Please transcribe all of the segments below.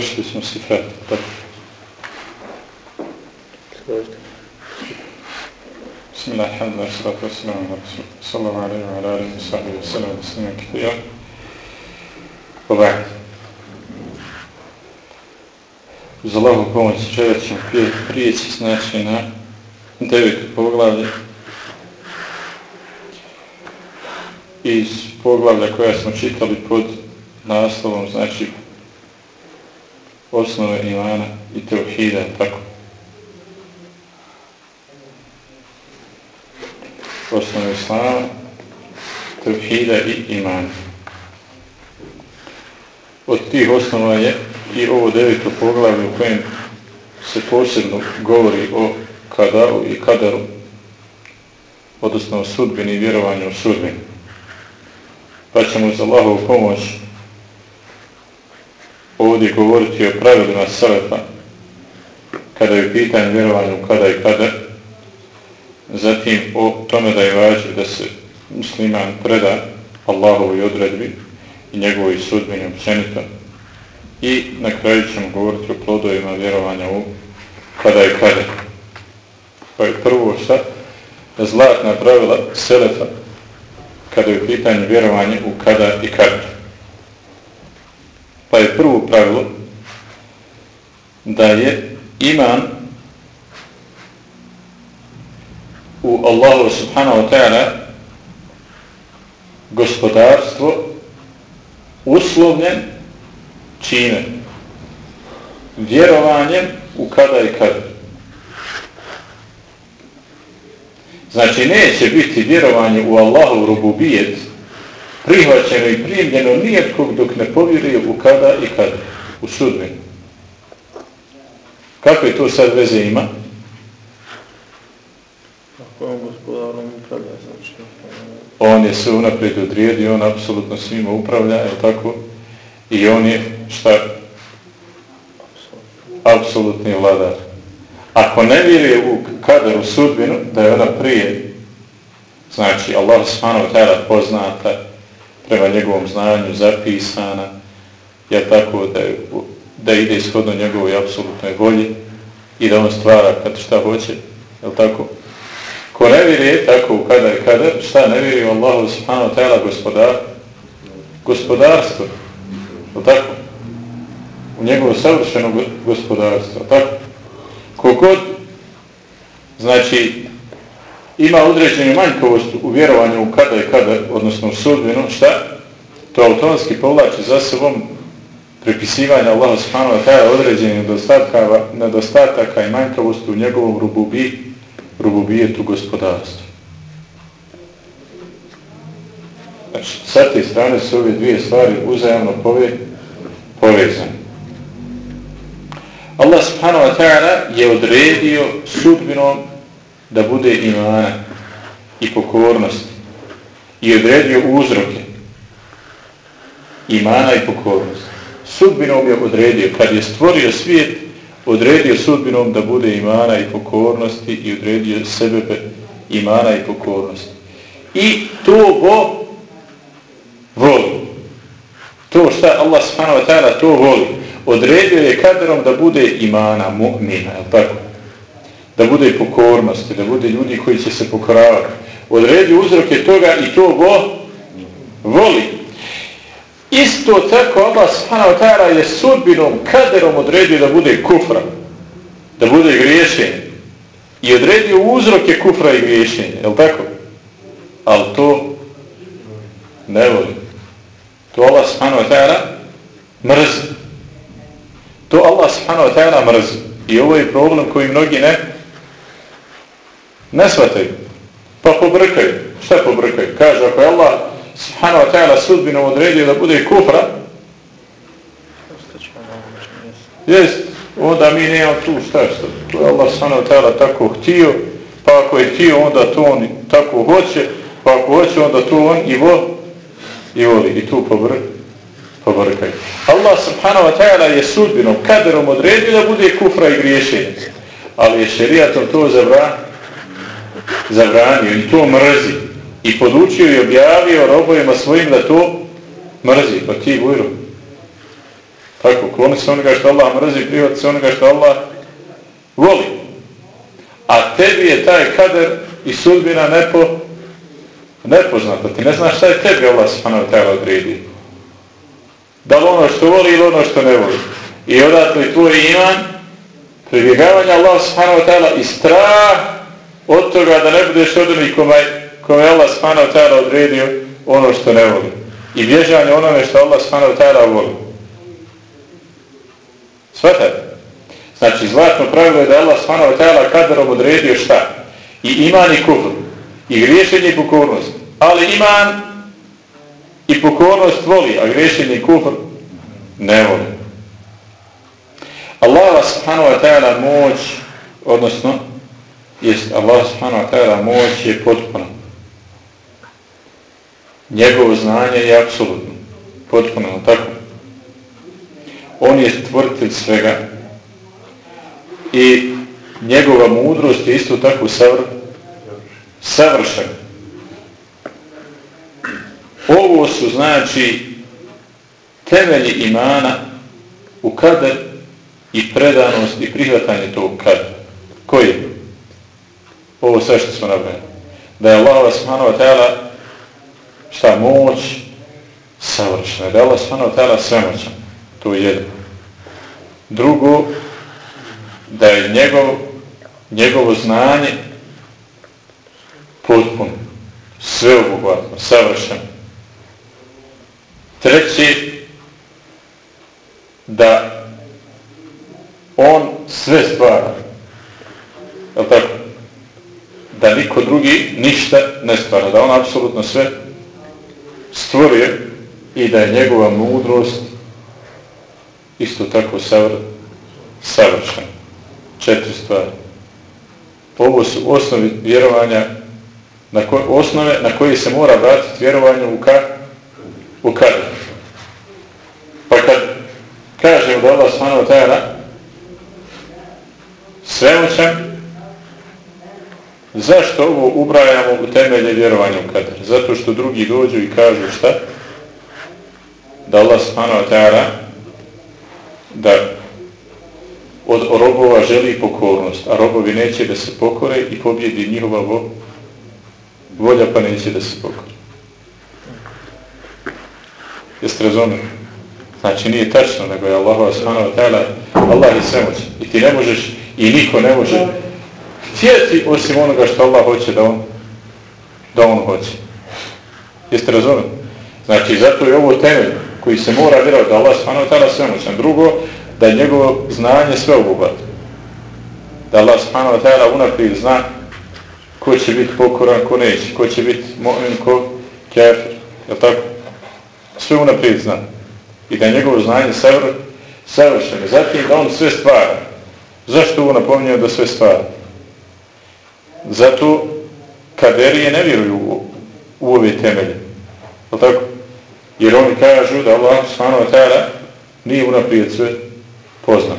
Završili smo si fat. Tako. Bismillah, alhamdulillah, salatu wassalamu ala rasul. Sallallahu alaihi wa alaihi wa sahbihi wa sallam sallam. Uz Allahu pomoć čovjek ćemo prijeći znači na devetu poglavlje iz poglavlja koja smo čitali pod naslovom znači osnove imana i teohida, tako. Osnove islama, teohida i imana. Od tih osnova je i ovo deveto poglavlje u kojem se posebno govori o kadaru i kadaru, odnosno o sudbini i vjerovanju u sudbini. Pa ćemo za Allahovu pomoć ovdje govoriti o pravilima Selefa kada je pitanje vjerovanju kada i kada zatim o tome da je važno da se musliman preda Allahovoj odredbi i njegovoj sudbini općenito. I na kraju ćemo govoriti o plodovima vjerovanja u kada i kada pa je prvo šta? Zlatna pravila Selefa kada je pitanje vjerovanje u kada i kada Pa je prvo pravilo da je iman u Allahu subhanahu wa ta'ala gospodarstvo uslovljen čime? Vjerovanjem u kada i kada. Znači neće biti vjerovanje u Allahu rububijet prihvaćeno i primljeno nijetkog dok ne povjeruje u kada i kada, u sudbinu. Kako je to sad veze ima? Ako on gospodarom upravlja, znači... On je se unaprijed odrijedio, on apsolutno svima upravlja, je tako? I on je šta? Apsolutni vladar. Ako ne vjeruje u kadar, u sudbinu, da je ona prije, znači Allah s.a. poznata, prema njegovom znanju zapisana, jer tako da, je, da ide ishodno njegovoj apsolutnoj volji i da on stvara kad šta hoće, je tako? Ko ne vjeruje tako kada i kada, šta ne vjeruje u Allahu subhanahu ta'ala gospodar, gospodarstvo, je tako? U njegovo savršeno gospodarstvo, tako? Kogod, znači, ima određenu manjkovost u vjerovanju u kada i kada, odnosno u sudbinu, šta? To automatski povlači za sobom prepisivanje Allaha subhanahu wa ta'ala određenih nedostataka nedostataka i manjkovost u njegovom rububi, rububijetu gospodarstvu. Znači, sa te strane su ove dvije stvari uzajamno pove, povezane. Allah subhanahu wa ta'ala je odredio sudbinom da bude imana i pokornost i odredio uzroke imana i pokornost. Sudbinom je odredio, kad je stvorio svijet, odredio sudbinom da bude imana i pokornosti i odredio sebe imana i pokornosti. I to go voli. To šta Allah subhanahu wa ta'ala to voli. Odredio je kaderom da bude imana, mu'mina, je tako? Da bude pokornosti, da bude ljudi koji će se pokoravati. Odredi uzroke toga i to vo, voli. Isto tako Allah subhanahu ta'ala je sudbinom, kaderom odredio da bude kufra, da bude griješenje. I odredio uzroke kufra i griješenja, je li tako? Ali to ne voli. To Allah subhanahu ta'ala mrzi. To Allah subhanahu ta'ala mrzi. I ovo je problem koji mnogi ne Ne shvataju. Pa pobrkaju. Šta pobrkaju? Kaže, ako je Allah subhanahu wa ta'ala sudbinom odredio da bude kufra, jest, onda mi nemam tu šta što. To je Allah subhanahu wa ta'ala tako htio, pa ako je htio, onda to on tako hoće, pa ako hoće, onda to on i vo, i voli. I tu pobrkaju pobrkaju. Allah subhanahu wa ta'ala je sudbinom, kaderom odredio da bude kufra i griješenje. Ali je šerijatom to zabranio zabranio i to mrzi i podučio i objavio robojima svojim da to mrzi, pa ti bujro. Tako, kloni se onoga što Allah mrzi, prihvati se onoga što Allah voli. A tebi je taj kader i sudbina nepo, nepoznata. Ti ne znaš šta je tebi Allah subhanahu wa ta'ala odredio. Da li ono što voli ili ono što ne voli. I odatle tvoj iman, pribjegavanje Allah subhanahu wa ta'ala i strah od toga da ne budeš od onih kome, kome Allah subhanahu wa odredio ono što ne voli. I bježanje onome što Allah subhanahu wa voli. Svatate? Znači, zlatno pravilo je da Allah subhanahu wa kaderom odredio šta? I iman i kufr. I griješenje i pokornost. Ali iman i pokornost voli, a griješenje i kufr ne voli. Allah subhanahu wa ta'ala moć, odnosno, jest Allah subhanahu wa ta'ala moć je potpuna. Njegovo znanje je apsolutno. Potpuno, tako. On je stvrtelj svega. I njegova mudrost je isto tako savr, savršena. Ovo su znači temelji imana u kader i predanost i prihvatanje tog kadra. Koji? Ovo sve što smo nabrali. Da je Allah subhanahu wa ta'ala šta moć savršena. Da je Allah subhanahu wa ta'ala svemoćan. To je jedno. Drugo, da je njegov, njegovo znanje potpuno, sveobuhvatno, savršeno. Treći, da on sve stvara. Je tako? Da niko drugi ništa ne stvara. Da on apsolutno sve stvorio i da je njegova mudrost isto tako savr, savršena. Četiri stvari. Ovo su osnovi vjerovanja na koje, osnove na koje se mora vratiti vjerovanje u, ka, u kada. Pa kad kažemo da Allah smanova tajana svemoćan, zašto ovo ubrajamo u temelje vjerovanja u kader? Zato što drugi dođu i kažu šta? Da Allah subhanahu wa ta'ala da od robova želi pokornost, a robovi neće da se pokore i pobjedi njihova vo, volja pa neće da se pokore. Jeste razumeli? Znači nije tačno nego je Allah subhanahu wa ta'ala Allah je svemoć i ti ne možeš I niko ne može htjeti osim onoga što Allah hoće da on, da on hoće. Jeste razumeli? Znači, zato je ovo temelj koji se mora vjerovati da Allah subhanahu wa ta'ala svemoćan. Drugo, da je njegovo znanje sve obuhvatno. Da Allah subhanahu wa ta'ala unaprijed zna ko će biti pokoran, ko neće, ko će biti mu'min, ko kafir. Je tako? Sve unaprijed zna. I da je njegovo znanje savršeno. Zatim da on sve stvara. Zašto ovo napominjaju da sve stvara? Zato kaderije ne vjeruju u, u ove temelje. Je tako? Jer oni kažu da Allah subhanahu wa ta'ala nije unaprijed sve poznat.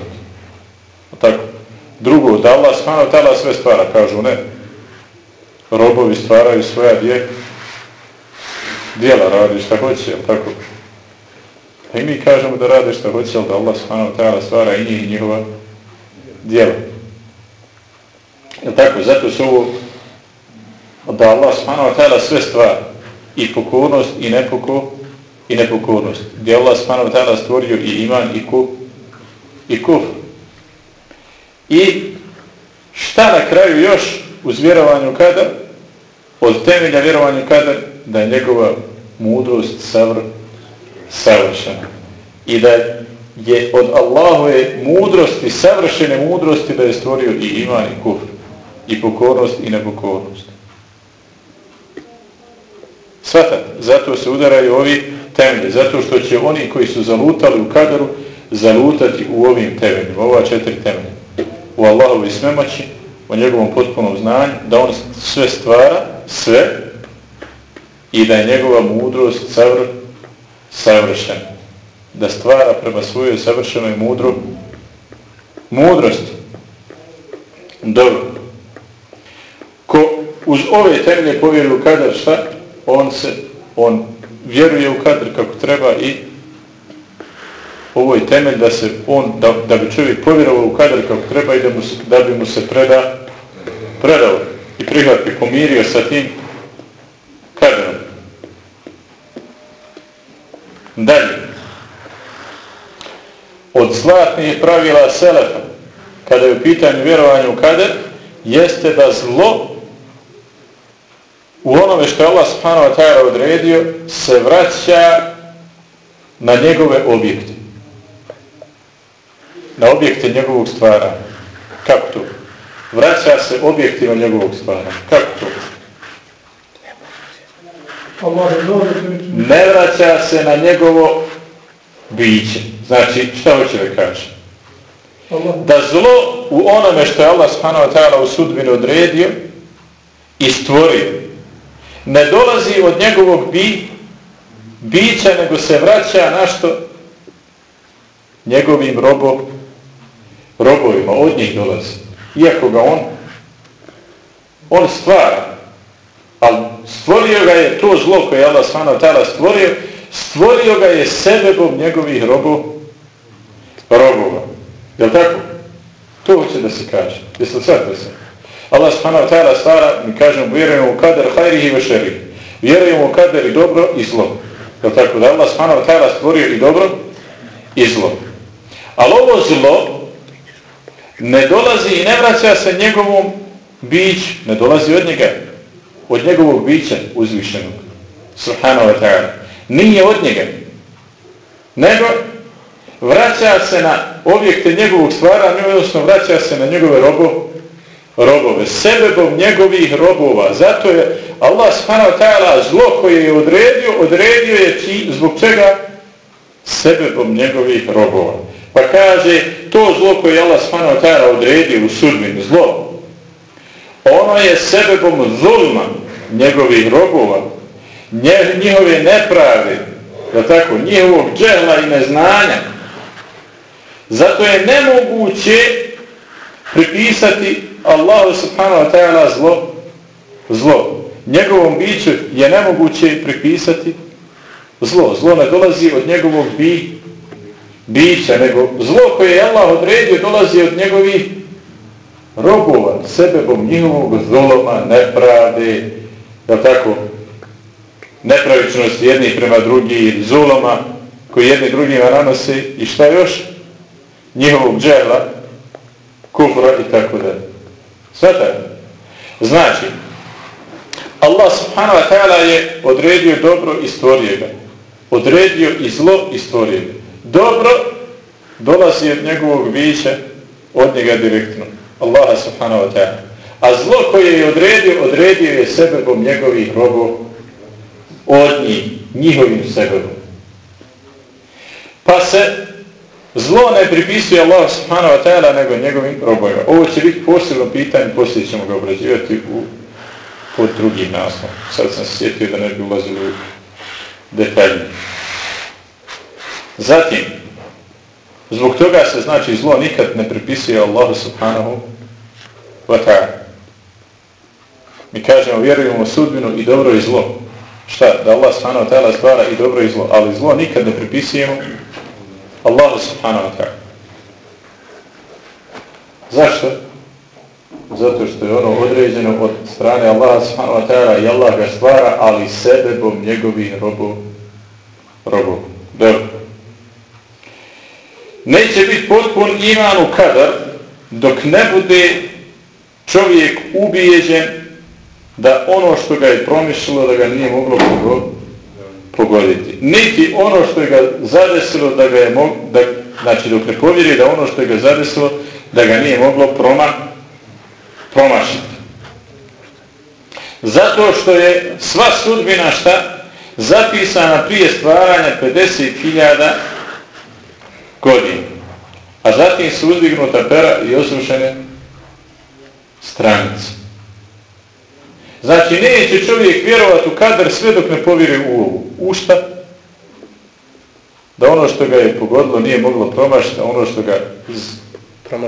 Je tako? Drugo, da Allah subhanahu wa ta'ala sve stvara, kažu ne. Robovi stvaraju svoja dje, dijela radi šta hoće, je tako? I mi kažemo da rade šta hoće, ali da Allah subhanahu wa ta'ala stvara i njih i njihova dijelo. Jel tako? Zato su ovo da Allah subhanahu wa ta'ala sve stvari i pokornost i nepoko i nepokornost. Gdje Allah subhanahu wa ta'ala stvorio i iman i kuf i kuf. I šta na kraju još uz vjerovanju kada? Od temelja vjerovanju kada? Da je njegova mudrost savr, savršena. I da je od Allahove mudrosti, savršene mudrosti da je stvorio i iman i kufr, i pokornost i nepokornost. Svatat, zato se udaraju ovi temelje, zato što će oni koji su zalutali u kadaru, zalutati u ovim temeljima, ova četiri temelje. U Allahovi svemoći, u njegovom potpunom znanju, da on sve stvara, sve, i da je njegova mudrost savr, savršena da stvara prema svojoj savršenoj mudru mudrosti. Dobro. Uz ove temelje povjeruju kada šta, on se, on vjeruje u kadar kako treba i ovo je temelj da se on, da, da bi čovjek povjerovao u kadar kako treba i da, mu, da bi mu se preda, predao i prihvati, pomirio sa tim kaderom. Dalje. Od zlatnih pravila Selefa, kada je u pitanju vjerovanja u kader, jeste da zlo u onome što je Allah subhanahu wa ta'ala odredio se vraća na njegove objekte. Na objekte njegovog stvara. Kako to? Vraća se objektima njegovog stvara. Kako to? Ne vraća se na njegovo biće. Znači, šta hoće da kaže? Da zlo u onome što je Allah subhanahu wa ta'ala u sudbinu odredio i stvorio ne dolazi od njegovog bi, bića, nego se vraća na što njegovim robo, robovima, od njih dolazi. Iako ga on, on stvara, ali stvorio ga je to zlo koje je Allah svano tada stvorio, stvorio ga je sebebom njegovih robo, robova. Je tako? To hoće da se kaže. Jeste li sad se? Allah subhanahu wa ta'ala stvara, mi kažemo, vjerujemo u kader hajrihi i vešerihi. Vjerujemo u kader i dobro i zlo. Je tako da Allah subhanahu wa ta'ala stvorio i dobro i zlo. Ali ovo zlo ne dolazi i ne vraća se njegovom bić, ne dolazi od njega, od njegovog bića uzvišenog. Subhanahu wa ta'ala. Nije od njega. Nego vraća se na objekte njegovog stvaranja, odnosno vraća se na njegove robo, robove, sebebom njegovih robova. Zato je Allah subhanahu ta'ala zlo koje je odredio, odredio je či, zbog čega? Sebebom njegovih robova. Pa kaže, to zlo koje je Allah subhanahu ta'ala odredio u sudbini, zlo, ono je sebebom zulma njegovih robova, nje, njihove neprave, da tako, njihovog džehla i neznanja. Zato je nemoguće pripisati Allahu subhanahu wa ta'ala zlo, zlo. Njegovom biću je nemoguće pripisati zlo. Zlo ne dolazi od njegovog bi, bića, nego zlo koje je Allah odredio dolazi od njegovih robova, sebebom njihovog zloma, nepravde, da tako, nepravičnosti jedni prema drugi, zuloma koji jedni drugima nanose i šta još? Njihovog džela, kufra i tako dalje. Sveta. Znači, Allah subhanahu wa ta'ala je odredio dobro i stvorio ga. Odredio i zlo i stvorio ga. Dobro dolazi od njegovog bića od njega direktno. Allah subhanahu wa ta'ala. A zlo koje je odredio, odredio je sebebom njegovih robov od njih, njihovim sebebom. Pa se Zlo ne pripisuje Allah subhanahu wa ta'ala nego njegovim robojima. Ovo će biti posebno pitanje, poslije ćemo ga obrađivati u, pod drugim naslom. Sad sam se sjetio da ne bi ulazili u detaljnije. Zatim, zbog toga se znači zlo nikad ne pripisuje Allah subhanahu wa ta'ala. Mi kažemo, vjerujemo u sudbinu i dobro i zlo. Šta? Da Allah subhanahu wa ta'ala stvara i dobro i zlo. Ali zlo nikad ne pripisujemo Allahu subhanahu wa ta'ala. Zašto? Zato što je ono određeno od strane Allaha subhanahu wa ta'ala i Allah ga stvara, ali sebebom njegovih robov. robov. Dobro. Neće biti potpun iman u kadar dok ne bude čovjek ubijeđen da ono što ga je promišljalo da ga nije moglo pogoditi pogoditi. Niti ono što je ga zadesilo da ga je mog, da, znači dok ne povjeri da ono što je ga zadesilo da ga nije moglo proma, promašiti. Zato što je sva sudbina šta zapisana prije stvaranja 50.000 godina. A zatim su uzdignuta pera i osrušene stranice. Znači, neće čovjek vjerovati u kadar sve dok ne povjeri u ovu. U šta? Da ono što ga je pogodilo nije moglo promašiti, a ono što ga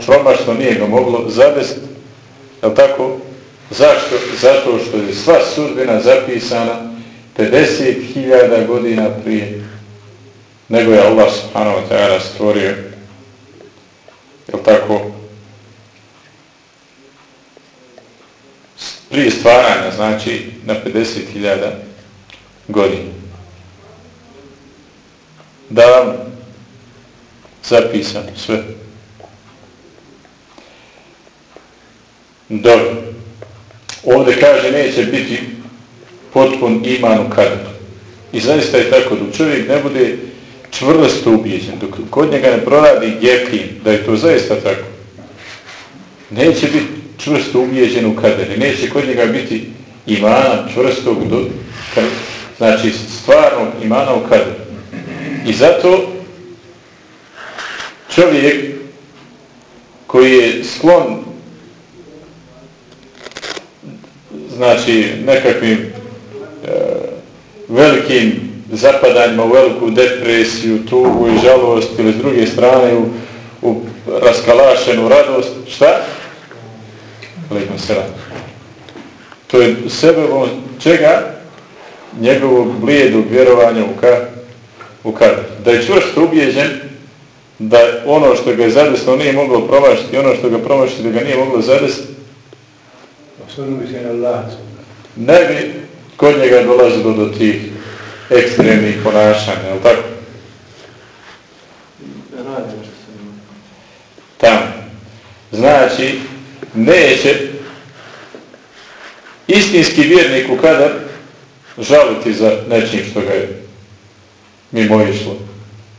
promašilo nije ga moglo zavesti. Je tako? Zašto? Zato što je sva sudbina zapisana 50.000 godina prije nego je Allah subhanahu wa ta'ala stvorio je tako prije stvaranja znači na 50.000 godina. Da vam zapisam sve. Dobro. Ovdje kaže neće biti potpun iman u kadru. i zaista je tako da čovjek ne bude čvrsto ubijeđen, dok kod njega ne proradi jekin, da je to zaista tako, neće biti čvrsto ubijeđen u kadere. neće kod njega biti imana čvrstog, do, znači stvarnog imana u kadere. I zato čovjek koji je sklon znači nekakvim e, velikim zapadanjima u veliku depresiju, tugu i žalost ili s druge strane u, u raskalašenu radost. Šta? Lekom se rad. To je sebebom čega? Njegovog blijedog vjerovanja u, ka, u kader. Da je čvrsto ubijeđen da ono što ga je zadesno nije moglo promašiti, ono što ga promašiti da ga nije moglo zadesiti, ne bi kod njega dolazilo do tih ekstremnih ponašanja, je li tako? Tamo. Znači, neće istinski vjernik u kadar žaliti za nečim što ga je mimo išlo,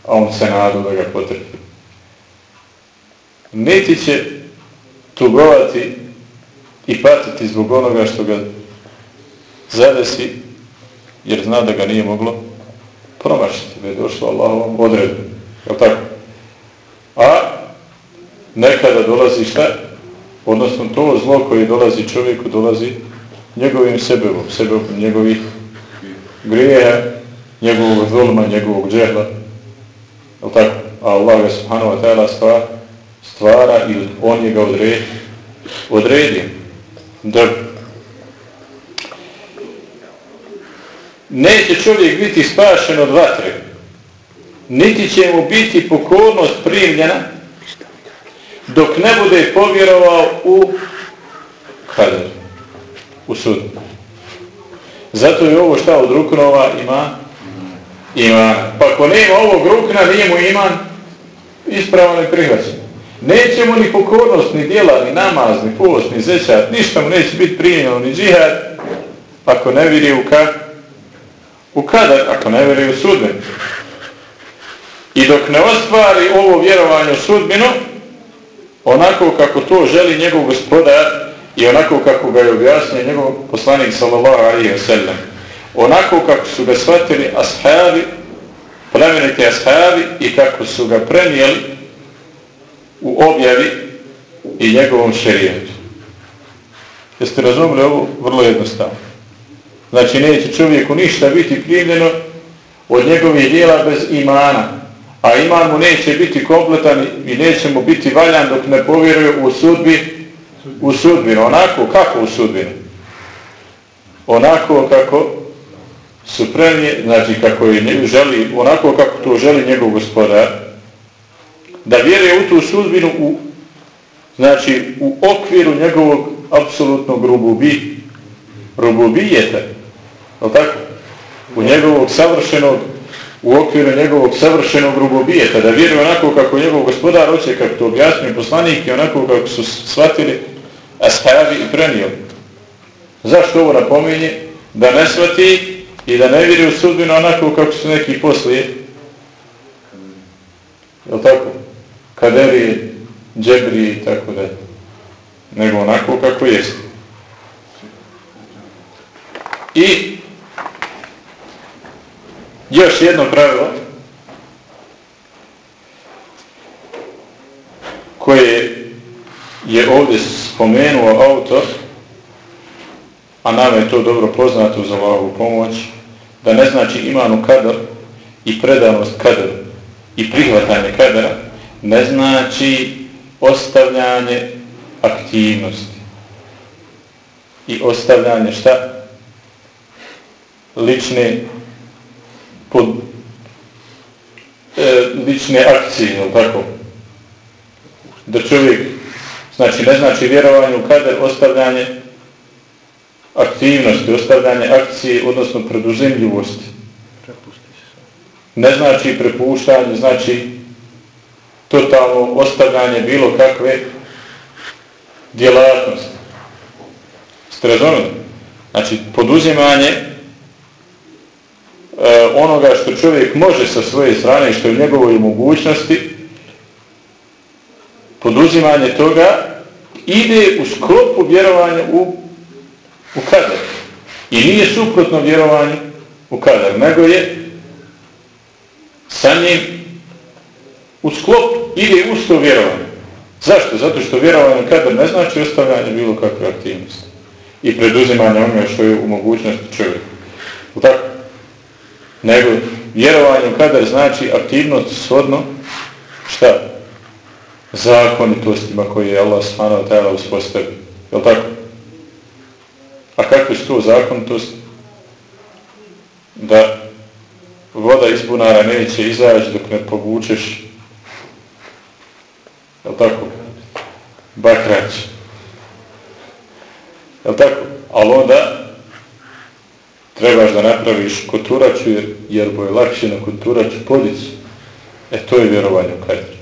a on se nadu da ga potrpi. Niti će tugovati i patiti zbog onoga što ga zadesi jer zna da ga nije moglo promašiti, da je došlo Allahovom odredu. Je tako? A nekada dolazi šta? Odnosno to zlo koje dolazi čovjeku, dolazi njegovim sebebom, sebebom njegovih grijeha, njegovog zulma, njegovog džehla. Je tako? A Allah ga subhanahu wa ta'ala stvara, stvara i on je ga odredi. odredi. Dobro. neće čovjek biti spašen od vatre, niti će mu biti pokornost primljena dok ne bude povjerovao u kader, u sud. Zato je ovo šta od ruknova ima? Ima. Pa ako nema ovog rukna, nije mu iman ispravno i prihvaćen. Neće mu ni pokornost, ni djela, ni namaz, ni post, ni zećat, ništa mu neće biti primljeno, ni džihad, ako ne vidi u kad, u kadar, ako ne vjeruje u sudbinu. I dok ne ostvari ovo vjerovanje u sudbinu, onako kako to želi njegov gospodar i onako kako ga je objasnio njegov poslanik sallallahu alaihi wa sallam, onako kako su ga shvatili ashabi, plemeniti ashabi i kako su ga prenijeli u objavi i njegovom šerijetu. Jeste razumili ovo? Vrlo jednostavno. Znači neće čovjeku ništa biti primljeno od njegovih dijela bez imana. A iman mu neće biti kompletan i neće mu biti valjan dok ne povjeruje u sudbi, u sudbinu. Onako kako u sudbinu? Onako kako su premije, znači kako je želi, onako kako to želi njegov gospodar, da vjeruje u tu sudbinu u, znači u okviru njegovog apsolutnog rububi, rububijeta je tako? U njegovog savršenog, u okviru njegovog savršenog rubobijeta, da vjeruje onako kako njegov gospodar hoće, kako to objasnije poslanik i onako kako su shvatili ashabi i prenijeli. Zašto ovo napominje? Da ne shvati i da ne vjeruje u sudbinu onako kako su neki poslije. Je tako? Kaderi, džebri i tako da. Nego onako kako jeste. I još jedno pravilo koje je ovdje spomenuo autor a nama je to dobro poznato za Allahovu pomoć da ne znači imanu kadar i predanost kadar i prihvatanje kadara ne znači ostavljanje aktivnosti i ostavljanje šta? lične pod e, lične akcije, no tako? Da čovjek, znači ne znači vjerovanje u kader, ostavljanje aktivnosti, ostavljanje akcije, odnosno preduzimljivosti. Ne znači prepuštanje, znači totalno ostavljanje bilo kakve djelatnosti. Ste razumili? Znači, poduzimanje e, onoga što čovjek može sa svoje strane, što je u njegovoj mogućnosti, poduzimanje toga ide u sklopu vjerovanja u, u kader. I nije suprotno vjerovanje u kader, nego je sa njim u sklop ide u sto vjerovanje. Zašto? Zato što vjerovanje u kader ne znači ostavljanje bilo kakve aktivnosti i preduzimanje onoga što je u mogućnosti čovjeka. Tako? Nego vjerovanje u znači aktivnost shodno šta? Zakonitostima koje je Allah s.a. tajala uspostavio. Je tako? A kakve su to zakonitosti? Da voda iz bunara neće izaći dok ne povučeš je tako? Bakrać. Je tako? Ali onda trebaš da napraviš koturaču jer, jer bo je lakše na koturaču podicu. E to je vjerovanje u kadir.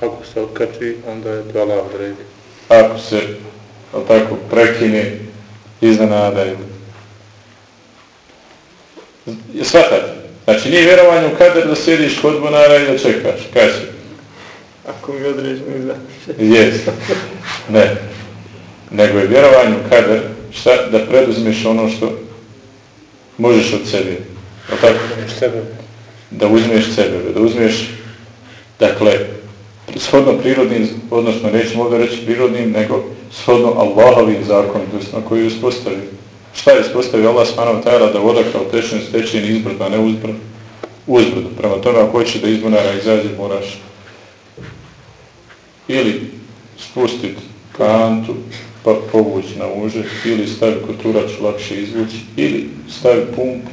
Ako se okači, onda je to Allah odredi. Ako se, tako, prekine, iznenadaju. Je shvatate? Znači nije vjerovanje u kader da sjediš kod bunara i da čekaš. Kaj će? Ako mi određeno izda. Jes. Ne. Nego je vjerovanje u kader šta, da preduzmeš ono što možeš od sebe. Da tako? Sebe. Da uzmeš sebe. Da uzmeš, dakle, shodno prirodnim, odnosno nećemo ovdje reći prirodnim, nego shodno Allahovim zakonom, na koji je uspostavio. Šta je uspostavio Allah smanova tajala da voda kao tečne stečeni izbrda, a ne uzbrda? Uzbrda. Prema tome, ako hoćeš da izbunara izađe, moraš ili spustiti kantu pa povući na uže ili stavi koturač lakše izvući ili stavi pumpu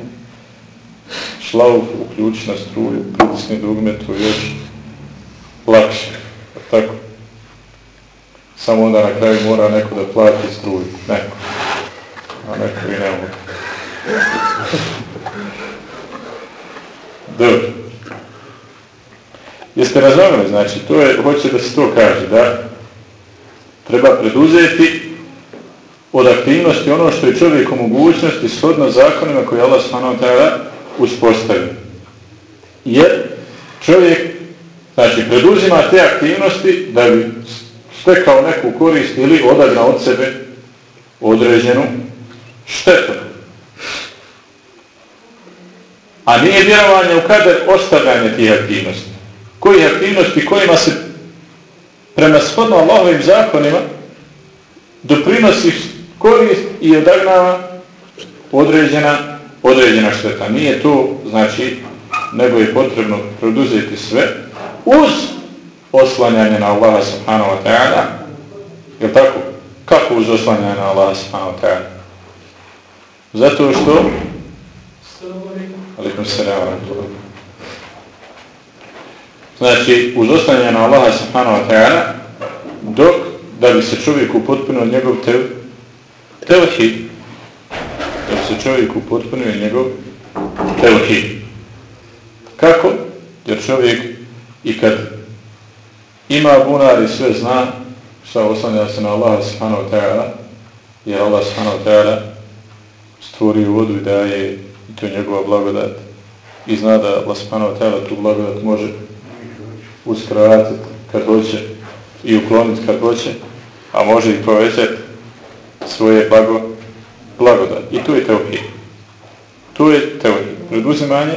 šlauf uključi na struju pritisni dugme to još lakše pa tako. Samo onda na kraju mora neko da plati struju neko a neko i ne mogu dobro. Jeste razumeli, znači, to je, hoće da se to kaže, da treba preduzeti od aktivnosti ono što je čovjek u mogućnosti shodno zakonima koje Allah s.a. tada uspostavi. Jer čovjek, znači, preduzima te aktivnosti da bi stekao neku korist ili odagna od sebe određenu štetu. A nije vjerovanje u kader ostavljanje tih aktivnosti koji aktivnosti kojima se prema shodno Allahovim zakonima doprinosi korist i odagnava određena, određena šteta. Nije to, znači, nego je potrebno produzeti sve uz oslanjanje na Allaha subhanahu wa ta'ala. Je tako? Kako uz oslanjanje na Allaha subhanahu wa ta'ala? Zato što... Alikum salam znači uz oslanjanje na Allaha subhanahu wa ta'ala dok da bi se čovjek upotpunio njegov te, tevhid. Da se čovjek upotpunio njegov tevhid. Kako? jer čovjek i kad ima bunar i sve zna šta oslanja se na Allah subhanahu ta'ala jer Allah subhanahu ta'ala stvori vodu i daje i to njegova blagodat. I zna da Allah subhanahu ta'ala tu blagodat može uskratiti kad hoće i ukloniti kad hoće, a može i povećati svoje blago, blagodat. I tu je teohid. Tu je teohid. Preduzimanje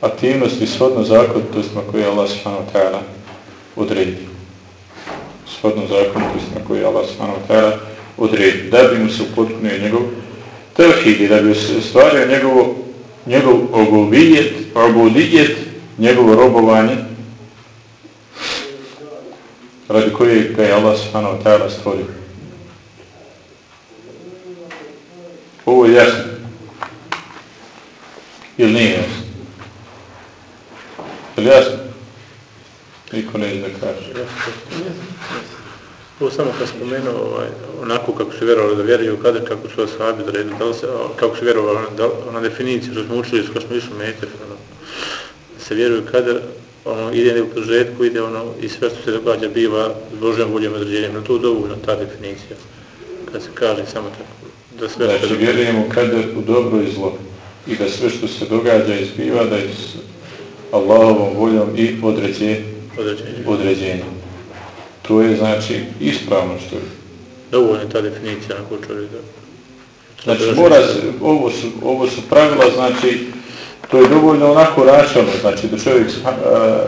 aktivnosti shodno zakonitostima koje je Allah subhanahu ta'ala odredio. Shodno zakonitostima koje je Allah subhanahu ta'ala odredio. Da bi mu se upotpunio njegov teoriji, da bi se stvario njegovo, njegov obudijet, obudijet njegovo robovanje radi koje ga je Allah subhanahu ta'ala stvorio. Ovo je jasno. Ili nije jasno? Ili jasno? Niko ne da kaže. Ovo samo kad spomenuo ovaj, onako kako se vjerovali da vjeruju kada, kako su ashabi da redu, da li se, kako se vjerovali da, ona definicija što smo učili, što smo išli meter, ono, da se vjeruju kada, ono, ide u prožetku, ide ono, i sve što se događa biva s Božem voljom određenjem, no to je dovoljno ta definicija, kad se kaže samo tako. Da sve znači, što vjerujemo kada u dobro i zlo i da sve što se događa izbiva da je s Allahovom voljom i određenjem. Određenje. To je znači ispravno što je. Dovoljno je ta definicija na koju čovjek da... Znači, mora se, ovo su, ovo su pravila, znači, to je dovoljno onako račalno, znači da čovjek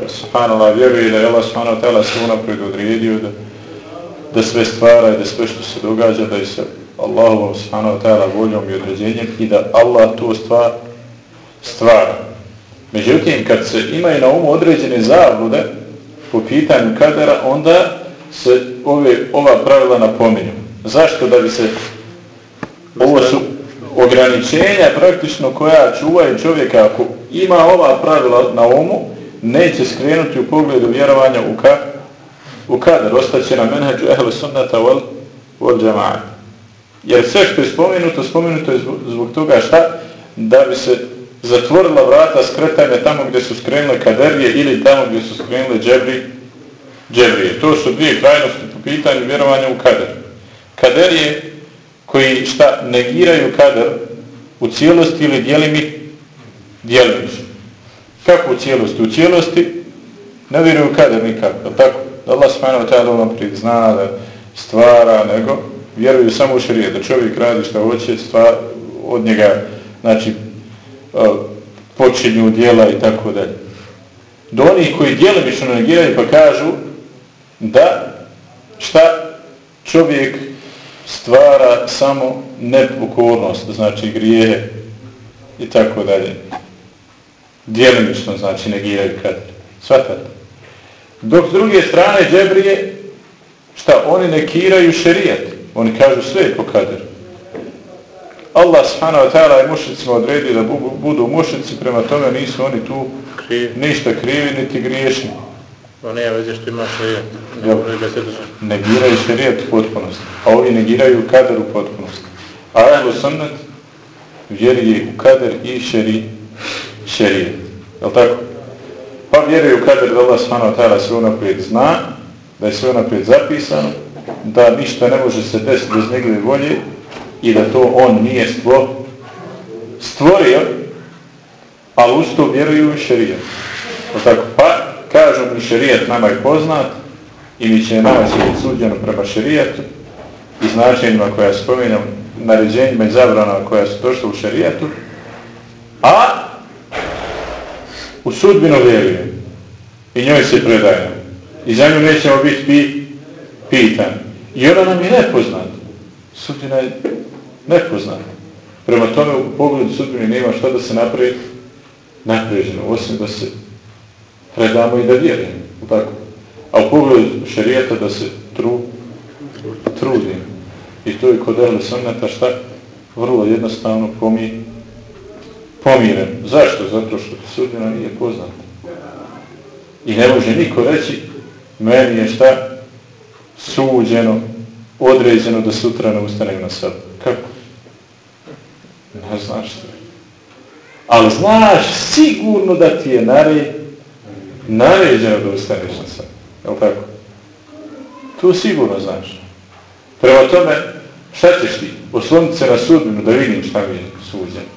subhanallah vjeruje da je Allah subhanallah tela se unaprijed odredio, da, da sve stvara i da sve što se događa, da je se Allahu subhanahu wa ta'ala voljom i određenjem i da Allah tu stvar, stvara. Međutim, kad se imaju na umu određene zablude po pitanju kadera, onda se ove, ova pravila napominju. Zašto? Da bi se ovo su ograničenja praktično koja čuvaju čovjeka ako ima ova pravila na umu neće skrenuti u pogledu vjerovanja u, ka, u kader ostaće na menheđu ehle sunnata wal, wal džama'a jer sve što je spomenuto spomenuto je zbog, zbog toga šta da bi se zatvorila vrata skretanja tamo gdje su skrenule kaderije ili tamo gdje su skrenule džebri džebrije. To su dvije krajnosti po pitanju vjerovanja u kader. Kaderije koji šta negiraju kader u cijelosti ili dijelimi dijelimiš. Kako u cijelosti? U cijelosti ne vjeruju kader nikako. Tako? Da Allah smanav taj dobro prizna da stvara, nego vjeruju samo u šarije. Da čovjek radi šta hoće, stvar od njega znači e, počinju dijela i tako dalje. Do onih koji djelimično negiraju pa kažu da šta čovjek stvara samo nepokornost, znači grijehe i tako dalje. Djelimično znači negiraju kad. Svatate. Dok s druge strane džebrije, šta? Oni nekiraju šerijat. Oni kažu sve po kaderu. Allah subhanahu wa ta'ala je mušicima odredio da budu mušici, prema tome nisu oni tu krivi. ništa krivi niti griješni. Pa ne, veze što ima šarijet. Negiraju šarijet u potpunosti. A ovi negiraju kader u potpunosti. A ehlu sunnet vjeruje u kader i šari, šarijet. Je li tako? Pa vjeruje u kader da Allah subhanahu wa ta'ala sve unaprijed zna, da je sve unaprijed zapisano, da ništa ne može se desiti bez njegove volje i da to on nije stvo, stvorio, ali uz to vjeruju u šerijat. Je tako? Pa kažu mi šerijat nama je poznat i mi će nama će suđeno prema šerijatu i značenjima koja spominjam, naređenjima i zabranama koja su došla u šerijatu, a u sudbinu vjeruje i njoj se predaje i za nju nećemo biti pi, pitan. I ona nam je nepoznata. Sudbina je nepoznata. Prema tome u pogledu sudbine nema šta da se napravi napređeno, osim da se predamo i da vjerujemo. Tako. A u pogledu šarijeta da se tru, trudim. I to je kod Ehle Sunnata šta? Vrlo jednostavno pomi, pomiren. Zašto? Zato što sudbina nije poznata. I ne može niko reći meni je šta suđeno, određeno da sutra ne ustanem na sad. Kako? Ne znaš što je. Ali znaš sigurno da ti je nare, naređeno da ustaneš na sad. Je li tako? Tu sigurno znaš. Prema tome, šta ćeš ti? Osloniti se na sudbinu da vidim šta mi je suđeno.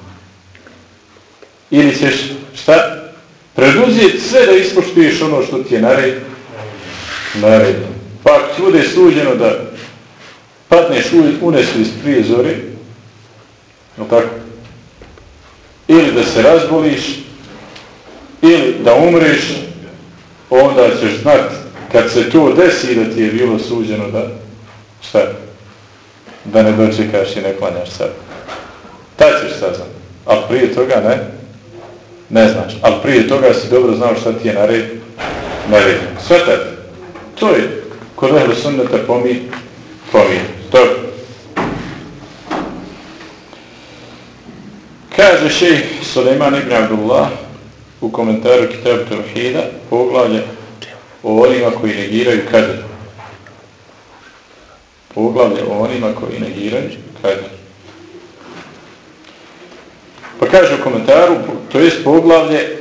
Ili ćeš šta? Preduzijeti sve da ispoštuješ ono što ti je nared. naredno. Pa ako ti bude suđeno da padneš u iz prije zore, je tako? Ili da se razboliš, ili da umreš, onda ćeš znat kad se to desi da ti je bilo suđeno da šta? Da ne dočekaš i ne klanjaš sad. Ta ćeš saznat ali prije toga ne ne znaš. Ali prije toga si dobro znao šta ti je nared nared sve tad to je kod ehlu sunneta pomi pomi to Kaže šejh Suleiman ibn Abdullah u komentaru Kitab Tevhida poglavlje o onima koji negiraju kader. Poglavlje o onima koji negiraju kader. Pa kaže u komentaru, to jest poglavlje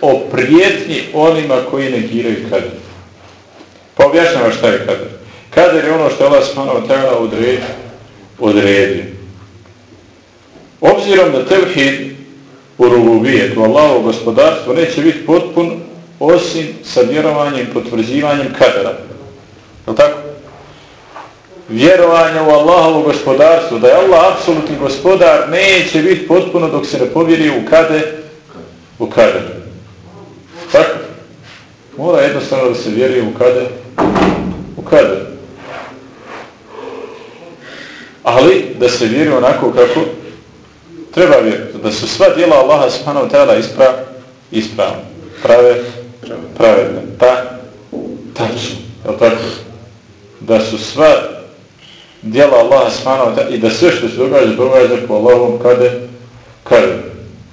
o prijetnji onima koji negiraju kader. Pa objašnjava šta je kader. Kader je ono što Allah subhanahu wa ta'ala odredio. odredio. Obzirom da tevhid u rububijetu, Allahovo gospodarstvo, neće biti potpun osim sa vjerovanjem i potvrđivanjem kadera. Je tako? Vjerovanje u Allahovo gospodarstvo, da je Allah apsolutni gospodar, neće biti potpuno dok se ne povjeri u kade, u kader. Tako? Mora jednostavno da se vjeruje u kader, u kader. Ali da se vjeruje onako kako treba vjeriti, da su sva djela Allaha subhanahu wa ta'ala isprav, ispravne, prave, pravedne, ta, tačno, je tako? Da su sva djela Allaha subhanahu wa ta'ala i da sve što se događa, događa po Allahom kade, kade.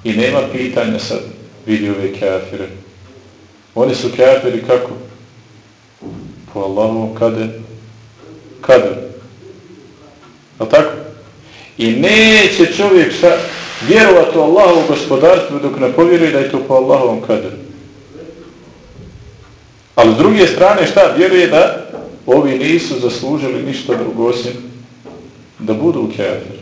I nema pitanja sad, vidi ove kafire. Oni su kafiri kako? Po Allahovom kade, kade. Je tako? I neće čovjek šta vjerovati u Allahovu gospodarstvu dok ne povjeruje da je to po Allahovom kaderu. Ali s druge strane šta vjeruje da ovi nisu zaslužili ništa drugo osim da budu u kafir.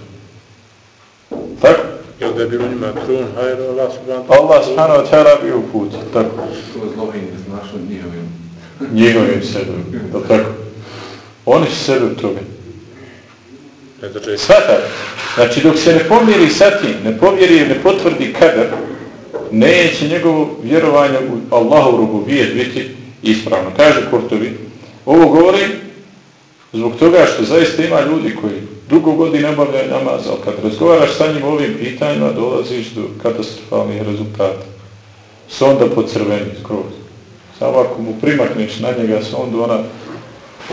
Tako? Jel da je bilo njima trun, hajro, Allah subhanahu wa ta'ala? Allah subhanahu wa ta'ala bio u put. Tako. To je zlohin iznašao njihovim. Njihovim sebom. Tako. Oni su sebe toga. Svatak. Znači dok se ne pomiri sa tim, ne povjeri i ne potvrdi kadar, neće njegovo vjerovanje u Allahu rububijet biti ispravno. Kaže Kurtovi, ovo govori zbog toga što zaista ima ljudi koji dugo godina obavljaju namaz, ali kad razgovaraš sa njim ovim pitanjima, dolaziš do katastrofalnih rezultata. Sonda po crveni skroz. Samo ako mu primakneš na njega sondu, ona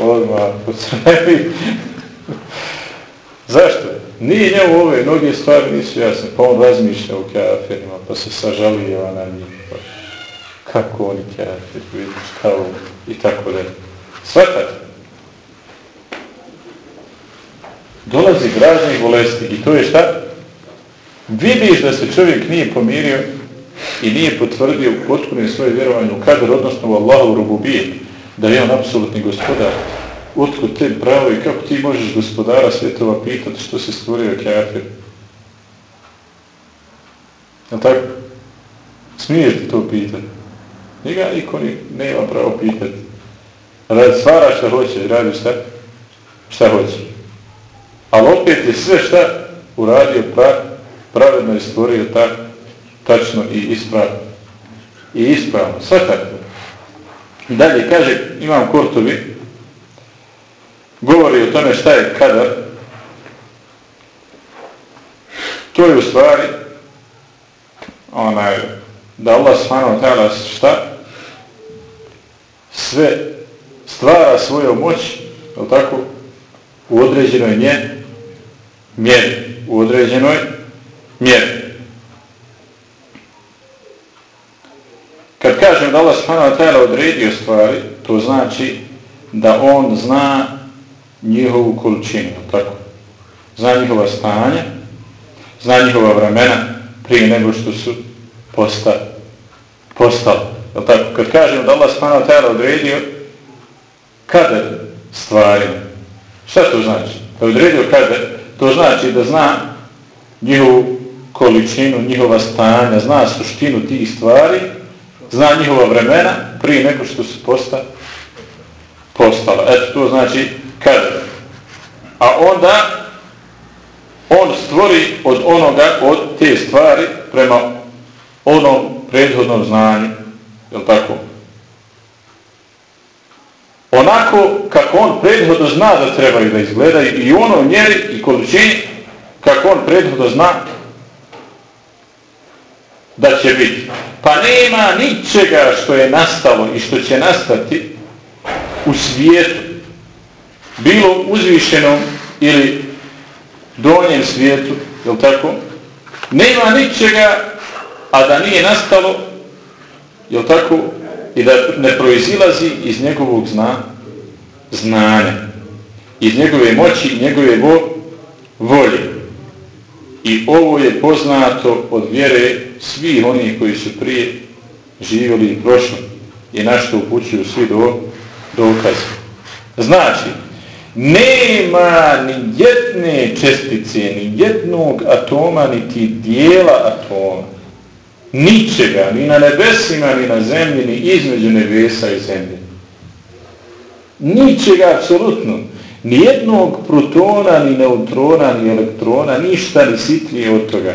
odmah po crveni. Zašto? Nije njemu ove mnoge stvari nisu jasne, pa on razmišlja u kafirima, pa se sažalijeva na njih. Pa kako oni kafir, vidiš, kao i tako da. Svatate. Dolazi gražnih bolesti i to je šta? Vidiš da se čovjek nije pomirio i nije potvrdio potpuno svoje vjerovanje u kadar, odnosno u Allahu rububije, da je on apsolutni gospodar otkud te pravo i kako ti možeš gospodara svjetova pitati što se stvorio kafir? Je tako? Smiješ ti to pitati? Njega niko ni, nema pravo pitati. Rad stvara šta hoće, radi šta? Šta hoće. Ali opet je sve šta uradio pra, pravedno i stvorio ta, tačno i ispravno. I ispravno. Sve tako. Dalje kaže, imam kortovi, govori o tome šta je kadar, to je u stvari onaj, da Allah subhanahu ta'ala šta? Sve stvara svoju moć, je tako? U određenoj nje mjeri. U određenoj mjeri. Kad kažem da Allah subhanahu ta'ala odredio stvari, to znači da on zna njihovu količinu, tako. Zna njihova stanja, zna njihova vremena prije nego što su posta, postali. Jel tako? Kad kažem da Allah subhanahu ta'ala odredio kada stvari, šta to znači? Da odredio kada, to znači da zna njihovu količinu, njihova stanja, zna suštinu tih stvari, zna njihova vremena prije neko što se posta, postala. Eto, to znači kada. A onda on stvori od onoga, od te stvari prema onom prethodnom znanju. Je tako? Onako kako on prethodno zna da trebaju da izgledaju i ono mjeri i količini kako on prethodno zna da će biti. Pa nema ničega što je nastalo i što će nastati u svijetu bilo uzvišenom ili donjem svijetu, je tako? Nema ničega, a da nije nastalo, je tako, i da ne proizilazi iz njegovog zna, znanja, iz njegove moći i njegove vo, volje. I ovo je poznato od vjere svih onih koji su prije živjeli i prošli i našto upućuju svi do dokaze. Znači, nema ni jedne čestice, ni jednog atoma, niti dijela atoma. Ničega, ni na nebesima, ni na zemlji, ni između nebesa i zemlje. Ničega, apsolutno. Ni jednog protona, ni neutrona, ni elektrona, ništa ni sitnije od toga.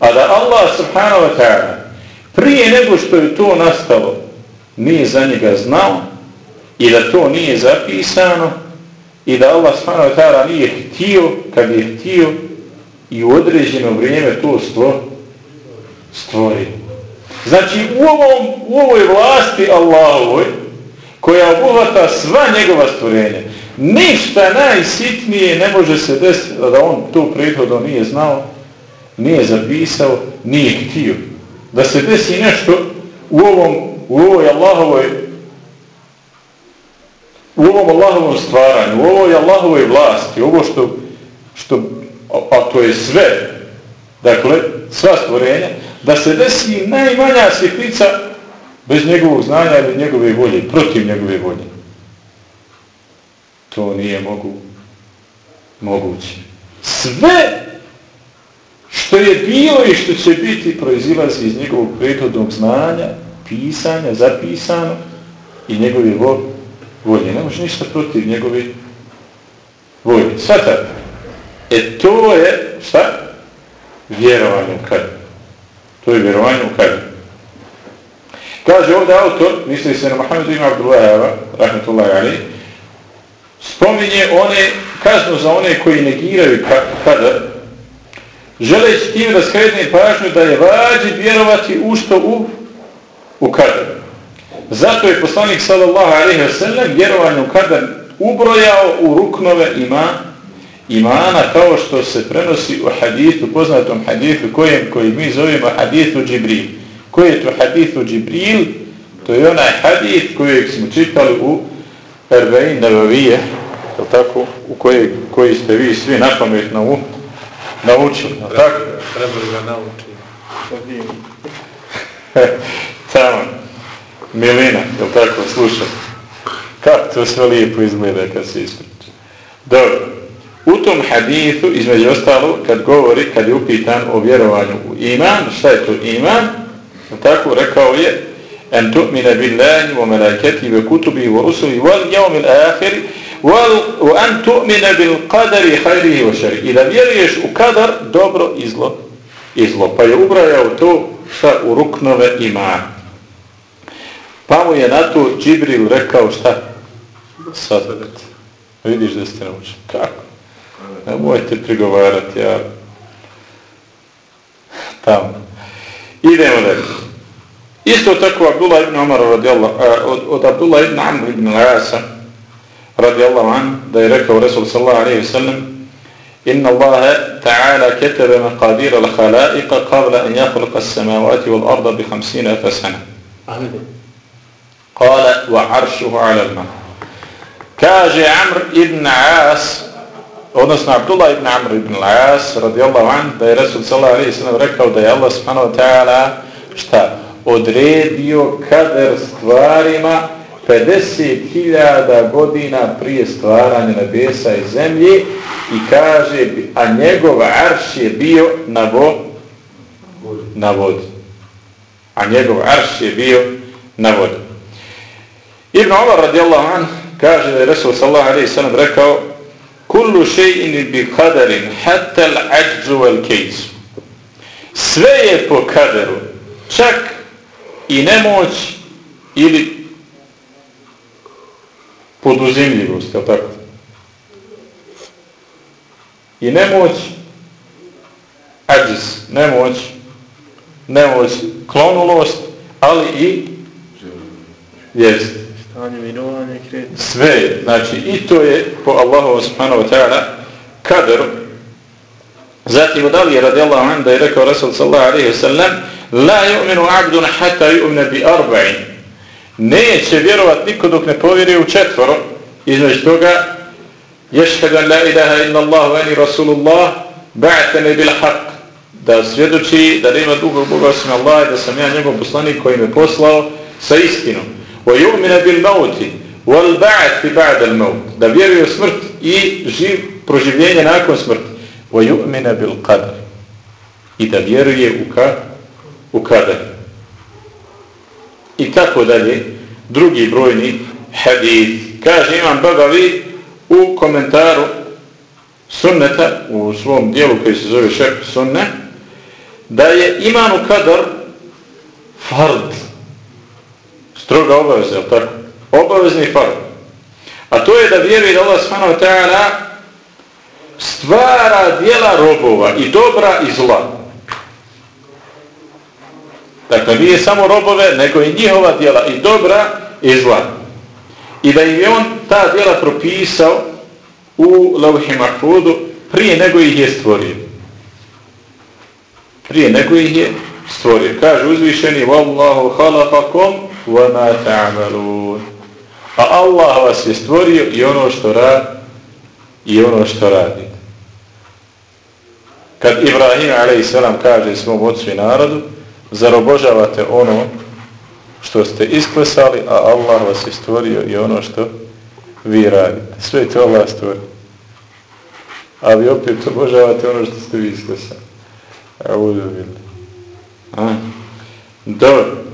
A da Allah subhanahu wa ta'ala prije nego što je to nastalo nije za njega znao i da to nije zapisano i da Allah subhanahu wa ta'ala nije htio kad je htio i u određeno vrijeme to stvo stvori. Znači u, ovom, u ovoj vlasti Allahovoj koja obuhvata sva njegova stvorenja ništa najsitnije ne može se desiti da on to prethodno nije znao nije zapisao, nije htio da se desi nešto u ovom u ovoj Allahovoj u ovom Allahovom stvaranju, u ovoj Allahovoj vlasti, ovo što, što a to je sve, dakle, sva stvorenja, da se desi najmanja svjetlica bez njegovog znanja ili njegove volje, protiv njegove volje. To nije mogu, moguće. Sve što je bilo i što će biti proizilazi iz njegovog prethodnog znanja, pisanja, zapisano i njegove volje. Ne može ništa protiv njegove volje. Sva tako. E to je, šta? Vjerovanje u kad. To je vjerovanje u kad. Kaže ovdje autor, misli se na Mohamedu ima Abdullahava, rahmetullahi ali, spominje one, kaznu za one koji negiraju kada, želeći tim da skredne pažnju da je vađi vjerovati u što u, u kadar. Zato je poslanik sallallahu alaihi wa sallam vjerovanje u kadar ubrojao u ruknove ima, imana kao što se prenosi u hadithu, poznatom hadithu kojem, koji mi zovemo hadithu Džibril. Koji je to hadithu Džibril? To je onaj hadith kojeg smo čitali u Erbein Navavije, tako, u koji, koji ste vi svi napametno u naučili, no tako? Trebali ga naučiti. Tamo, Milina, je tako, slušaj. Kako to sve lijepo izgleda kad se ispriča. Dobro, U tom hadithu, između ostalo, kad govori, kad je upitan o vjerovanju u iman, šta je to iman? Tako rekao je, en tu'mine billahi wa melaketi wa kutubi wa usuli wa jaumil ahiri wa en tu'mine bil qadari hajrihi wa šari. I da vjeruješ u kadar, dobro i zlo. I zlo. Pa je ubrajao to šta u ruknove imana Pa mu je na to Džibril rekao šta? Sadat. Vidiš da ste naučili. Kako? Ne mojete prigovarati, ja. Tamo. Idemo dalje. Isto tako Abdullah ibn Umar radijallahu, od, od Abdullah ibn Amr ibn Lasa, رضي الله عنه ده يركه الرسول صلى الله عليه وسلم إن الله تعالى كتب مقادير الخلائق قبل أن يخلق السماوات والأرض بخمسين ألف سنة قال وعرشه على الماء كاج عمر ابن عاس odnosno Abdullah ibn Amr ibn al-As radijallahu an da je Resul sallallahu alaihi sallam rekao da je Allah subhanahu wa ta'ala šta odredio kader stvarima 50.000 godina prije stvaranja nebesa i zemlje i kaže, a njegov arš je bio na, vo, na vodi. A njegov arš je bio na vodi. Ibn Omar radijallahu an kaže da je Resul sallallahu alaihi sallam rekao kullu še'in bi kadarin hatta l'ađu vel kejsu. Sve je po kaderu, čak i nemoć ili poduzimljivost, je tako? I nemoć, ađis, nemoć, nemoć, klonulost, ali i vjerst. Sve, znači, i to je po Allahu subhanahu wa ta'ala kader, Zatim od Ali radijallahu anhu da je rekao Rasul sallallahu alaihi wa sallam La yu'minu abdun hata yu'mina bi arba'in. Neće vjerovat niko dok ne povjeri u četvoro. Između toga Ješhedan la ilaha illa Allah vani Rasulullah ba'tene bil haq da svjedoči da nema drugog Boga osim Allah da sam ja njegov poslanik koji me poslao sa istinom wa yu'mina bil mauti wal al maut da vjeruje u smrt i živ proživljenje nakon smrti. wa yu'mina bil qadar i da vjeruje u ka u kadar i tako dalje. Drugi brojni hadith. Kaže imam Bagavi u komentaru sunneta u svom dijelu koji se zove šerp sunne da je iman u kadar fard stroga obaveza, je tako? Obavezni farz. A to je da vjeruje da Allah subhanahu ta'ala stvara dijela robova i dobra i zla. Dakle, nije samo robove, nego i njihova dijela i dobra i zla. I da im je on ta dijela propisao u Lauhi Mahfudu prije nego ih je stvorio. Prije nego ih je stvorio. Kaže uzvišeni Wallahu halafakom وَمَا تَعْمَلُونَ. A Allah vas je stvorio i ono što radi i ono što radi. Kad Ibrahim a.s. kaže svom ocu i narodu zar obožavate ono što ste isklesali, a Allah vas je stvorio i ono što vi radite. Sve to Allah stvori. A vi opet obožavate ono što ste vi isklesali. A uvijem. A? Dobro.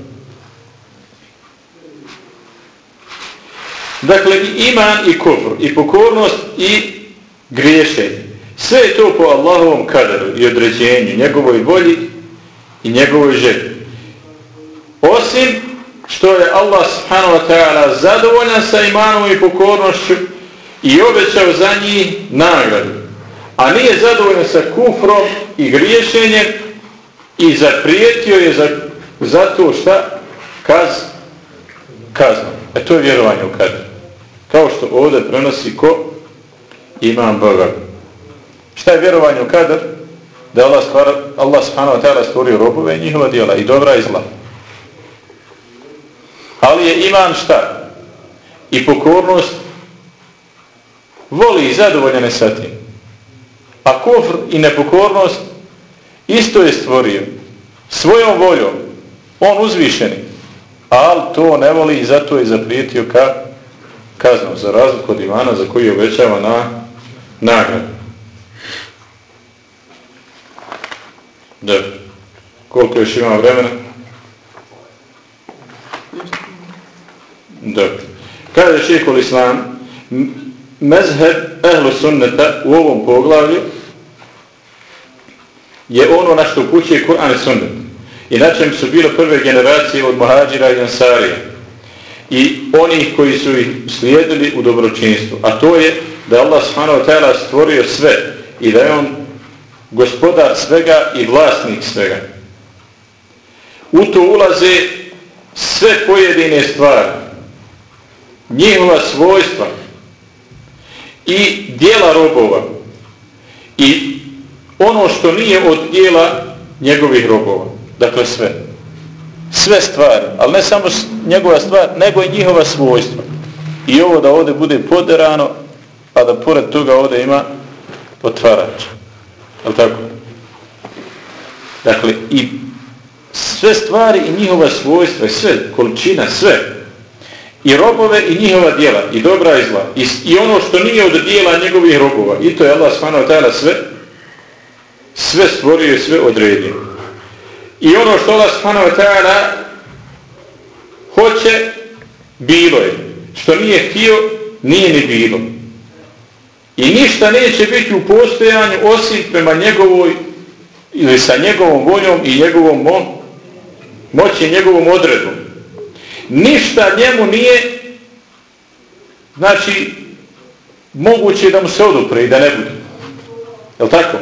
Dakle, i iman i kufr, i pokornost i griješenje. Sve je to po Allahovom kaderu i određenju, njegovoj volji i njegovoj želji. Osim što je Allah subhanahu wa ta'ala zadovoljan sa imanom i pokornošću i obećao za njih nagradu. A nije zadovoljan sa kufrom i griješenjem i zaprijetio je za, za to šta? Kaz, kazno. E to je vjerovanje u kader. Kao što ovdje prenosi ko? Imam Boga. Šta je vjerovanje u kader? Da je Allah, Allah subhanahu wa ta'ala stvorio robove i njihova dijela i dobra i zla. Ali je iman šta? I pokornost voli i zadovoljene sa tim. A kufr i nepokornost isto je stvorio svojom voljom. On uzvišeni. Ali to ne voli i zato je zaprijetio ka kaznom za razliku od imana za koji obećava na nagradu. Da. Koliko još ima vremena? Da. Kaže šehol islam, mezheb ehlu sunneta u ovom poglavlju je ono na što upućuje Kur'an i sunnet. I na čem su bilo prve generacije od muhađira i Ansarija. I oni koji su ih slijedili u dobročinstvu. A to je da Allah s.w.t. stvorio sve i da je on gospodar svega i vlasnik svega. U to ulaze sve pojedine stvari, njihova svojstva i dijela robova i ono što nije od dijela njegovih robova. Dakle sve. Sve stvari, ali ne samo njegova stvar, nego i njihova svojstva. I ovo da ovdje bude poderano, a da pored toga ovdje ima otvarač. Je tako? Dakle, i sve stvari i njihova svojstva, sve, količina, sve, i robove i njihova dijela, i dobra i zla, i, i ono što nije od dijela njegovih robova, i to je Allah s.w.t. sve, sve stvorio i sve odredio. I ono što Allah s.w.t. hoće, bilo je. Što nije htio, nije ni bilo. I ništa neće biti u postojanju osim prema njegovoj ili sa njegovom voljom i njegovom mo moći i njegovom odredom. Ništa njemu nije znači moguće da mu se odupre i da ne bude. Je tako?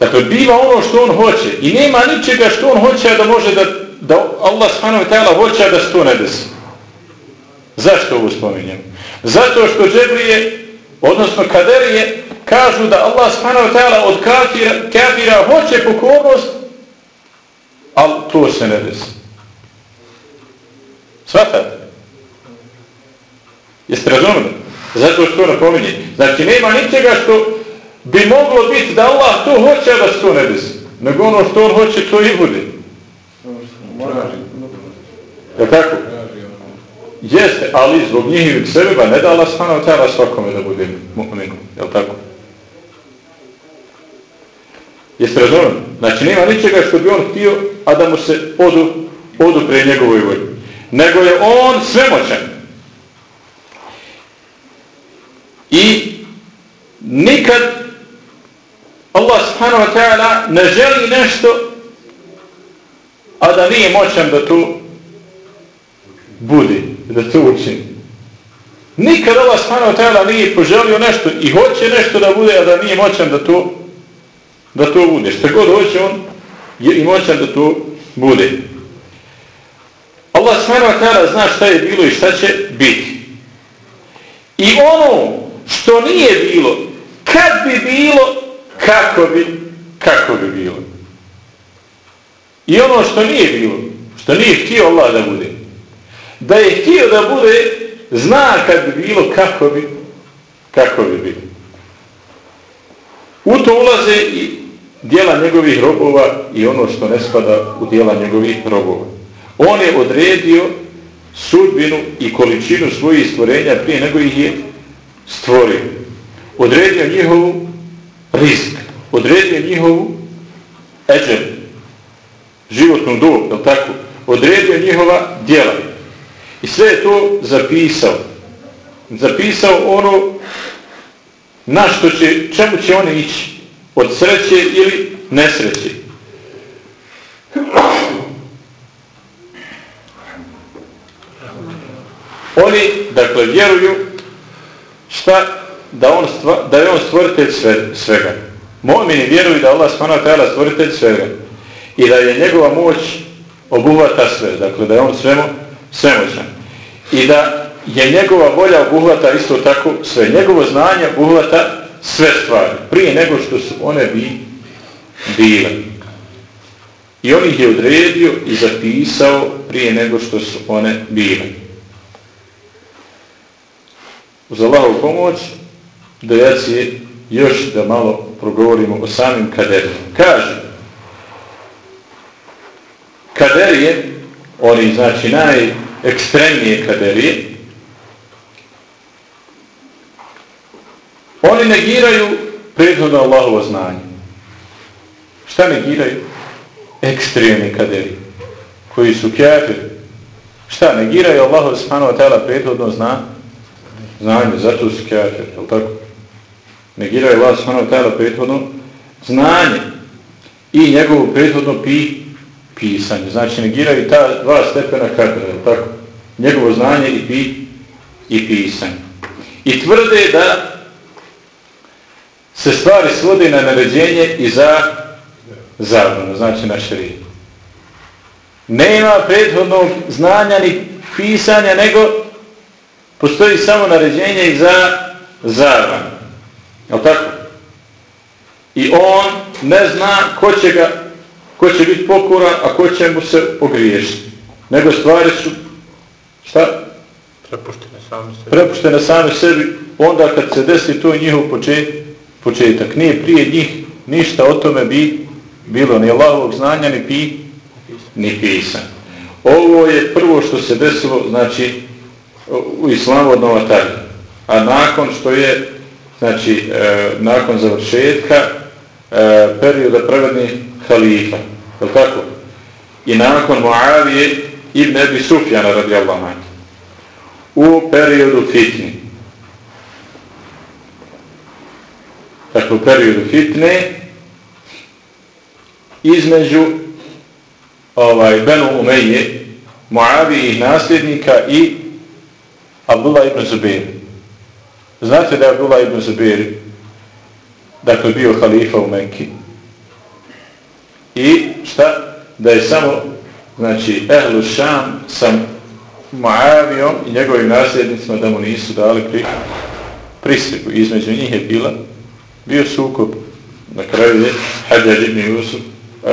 Dakle, biva ono što on hoće i nema ničega što on hoće da može da, da Allah s.w.t. hoće da se to ne desi. Zašto ovo spominjem? Zato što Džebrije Odnosno, kaderije kažu da Allah subhanahu wa ta'ala od kafira, kafira hoće pokornost, ali to se ne desi. Svatate? Jeste razumili? Zato što to napominje. Znači, nema ničega što bi moglo biti da Allah to hoće, da se to ne desi. Nego ono što on hoće, to i bude. Je tako? Jeste, ali zbog njihivih sebeba ne da Allah subhanahu wa svakome da bude mu'minu. Je tako? Jeste razumili? Znači, nema ničega što bi on htio, a da mu se odu, odu pre njegovoj volji. Nego je on svemoćan. I nikad Allah subhanahu wa ta'ala ne želi nešto, a da nije moćan da to bude, da to učini. Nikad Allah subhanahu wa ta'ala nije poželio nešto i hoće nešto da bude, a da nije moćan da to da to bude. Što god hoće on je i moćan da to bude. Allah subhanahu wa ta'ala zna šta je bilo i šta će biti. I ono što nije bilo, kad bi bilo, kako bi, kako bi bilo. I ono što nije bilo, što nije htio Allah da bude, da je htio da bude, zna kad bi bilo, kako bi, kako bi bilo. U to ulaze i dijela njegovih robova i ono što ne spada u dijela njegovih robova. On je odredio sudbinu i količinu svojih stvorenja prije nego ih je stvorio. Odredio njihovu rizik. odredio njihovu eđer, životnu dob, je tako? Odredio njihova djela. I sve je to zapisao. Zapisao ono na što će, čemu će oni ići od sreće ili nesreće. Oni, dakle, vjeruju šta da, on stva, da je on stvoritelj sve, svega. Momini vjeruju da Allah smana tajala stvoritelj svega i da je njegova moć obuhvata sve, dakle da je on svemo, svemoćan. I da je njegova volja obuhvata isto tako sve. Njegovo znanje obuhvata sve stvari, prije nego što su one bi bile. I on ih je odredio i zapisao prije nego što su one bile. Uz Allahovu pomoć, dejacije još da malo progovorimo o samim kaderima. Kaže, kaderije, oni znači najekstremnije kaderije, Oni negiraju prethodno Allahovo znanje. Šta negiraju? Ekstremni kaderi, koji su kjafir. Šta negiraju Allahovo subhanahu wa ta'ala prethodno zna? znanje, zato su kjafir, je tako? Negiraju Allah subhanahu wa ta'ala prethodno znanje i njegovo prethodno pi, pisanje. Znači negiraju ta dva stepena kadra, tako? Njegovo znanje i pi, i pisanje. I tvrde da se stvari svode na naređenje i za zabranu, znači na šariju. Nema prethodnog znanja ni pisanja, nego postoji samo naređenje i za zabranu. Je tako? I on ne zna ko će, ga, ko će biti pokoran, a ko će mu se pogriješiti. Nego stvari su šta? Prepuštene sami sebi. Prepuštene sami sebi, onda kad se desi to njihov počet, početak. Nije prije njih ništa o tome bi bilo ni Allahovog znanja, ni pi, ni pisan. Ovo je prvo što se desilo, znači, u islamu od novatarja. A nakon što je, znači, e, nakon završetka e, perioda pravednih halifa, je tako? I nakon Muavije ibn Ebi Sufjana radijallahu u periodu fitni. dakle u periodu fitne između ovaj Benu Umeje Muavi i nasljednika i Abdullah ibn Zubir znate da je Abdullah ibn Zubair dakle bio halifa u Mekki i šta da je samo znači Ehlu Šam sa Muavijom i njegovim nasljednicima da mu nisu dali prisegu. Između njih je bila, bio sukob. Na kraju je Hadjad ibn Yusuf, uh,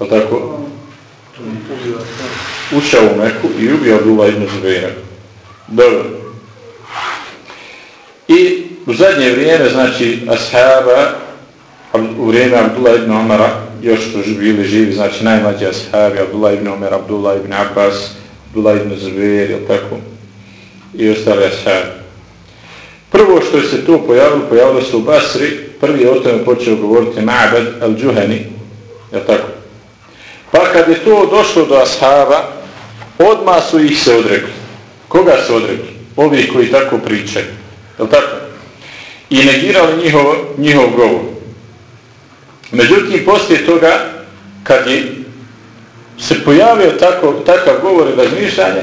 e, tako, ušao u Meku i ubio Abdullah ibn Zubeira. Dobro. I u zadnje vrijeme, znači, ashaba, u vrijeme Abdullah ibn Omara, još su bili živi, znači najmlađi ashabi, Abdullah ibn Omer, Abdullah ibn Abbas, Abdullah ibn Zubeir, ili tako, i ostali ashabi. Prvo što je se tu pojavilo, pojavilo se u Basri, prvi je o tome počeo govoriti Ma'bad al-đuhani, je tako? Pa kad je to došlo do ashaba, odmah su ih se odrekli. Koga se odrekli? Ovi koji tako pričaju. Jel tako? I negirali njihov, njihov govor. Međutim, poslije toga, kad je se pojavio tako, takav govor i razmišljanje,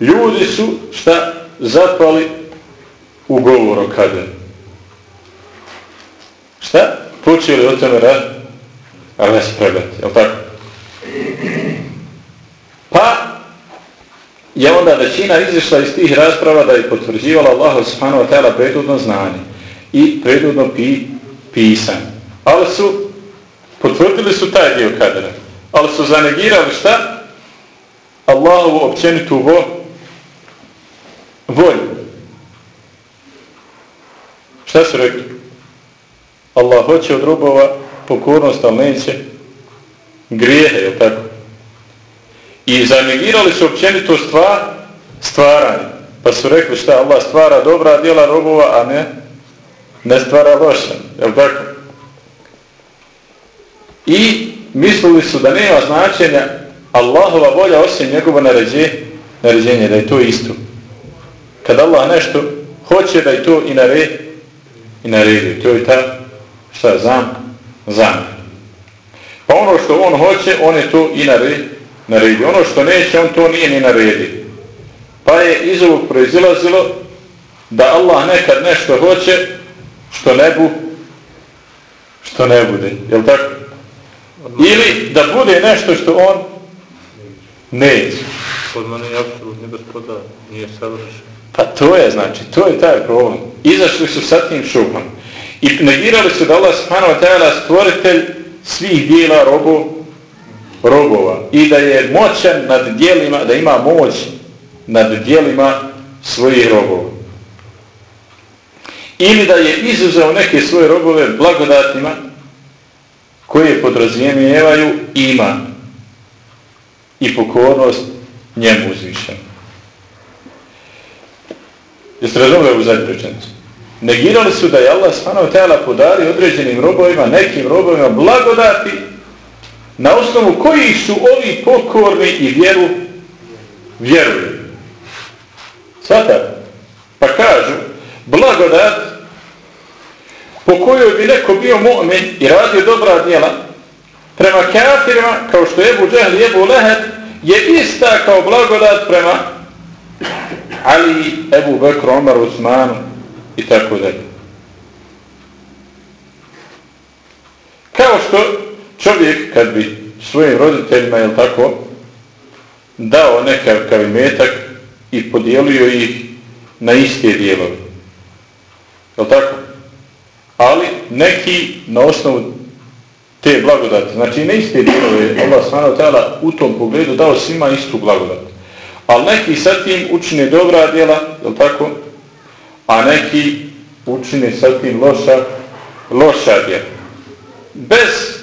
ljudi su šta zapali u govoru kada. Šta? Počeli o tome rad, raspravljati, jel tako? Pa je onda većina izišla iz tih rasprava da je potvrđivala Allah subhanahu wa ta'ala predudno znanje i predudno pi, pisanje. Ali su, potvrdili su taj dio kadera, ali su zanegirali šta? Allahovu općenitu vo, volju. Šta su rekli? Allah hoće od robova pokornost, ali neće grijehe, je tako? I zanegirali su općenito stvar, stvaranje. Pa su rekli šta Allah stvara dobra djela robova, a ne ne stvara loša. Je tako? I mislili su da nema značenja Allahova volja osim njegova naređenja, naređenja, da je to isto. Kad Allah nešto hoće da je to i naredi, i naredi. To je ta, šta, zam, zam. Pa ono što on hoće, on je to i naredi naredi. Ono što neće, on to nije ni naredi. Pa je iz ovog proizilazilo da Allah nekad nešto hoće što ne bu što ne bude. Jel tako? Ili da bude nešto što on neće. Kod mene je apsolutni gospodar, nije savršen. Pa to je, znači, to je taj problem. Izašli su sa tim šupom. I negirali su da Allah subhanahu wa ta'ala stvoritelj svih dijela robov robova i da je moćan nad dijelima, da ima moć nad dijelima svojih robova. Ili da je izuzeo neke svoje robove blagodatima koje podrazumijevaju iman i pokornost njemu uzvišenu. Jeste razumeli u zadnju rečenicu? Negirali su da je Allah s.a. podari određenim robovima, nekim robovima blagodati na osnovu kojih su ovi pokorni i vjeru vjeruju. Svata, pa kažu, blagodat po kojoj bi neko bio mu'min i radio dobra djela, prema kafirima, kao što je Ebu Džahl i Ebu Leheb, je ista kao blagodat prema Ali, Ebu Bekru, Omar, Usmanu i tako dalje. Kao što čovjek kad bi svojim roditeljima, jel tako, dao nekakav imetak i podijelio ih na iste dijelove. Jel tako? Ali neki na osnovu te blagodati, znači ne iste dijelove, Allah smano tela u tom pogledu dao svima istu blagodat. Ali neki sa tim učine dobra djela, jel tako? A neki učine sa tim loša, loša djela. Bez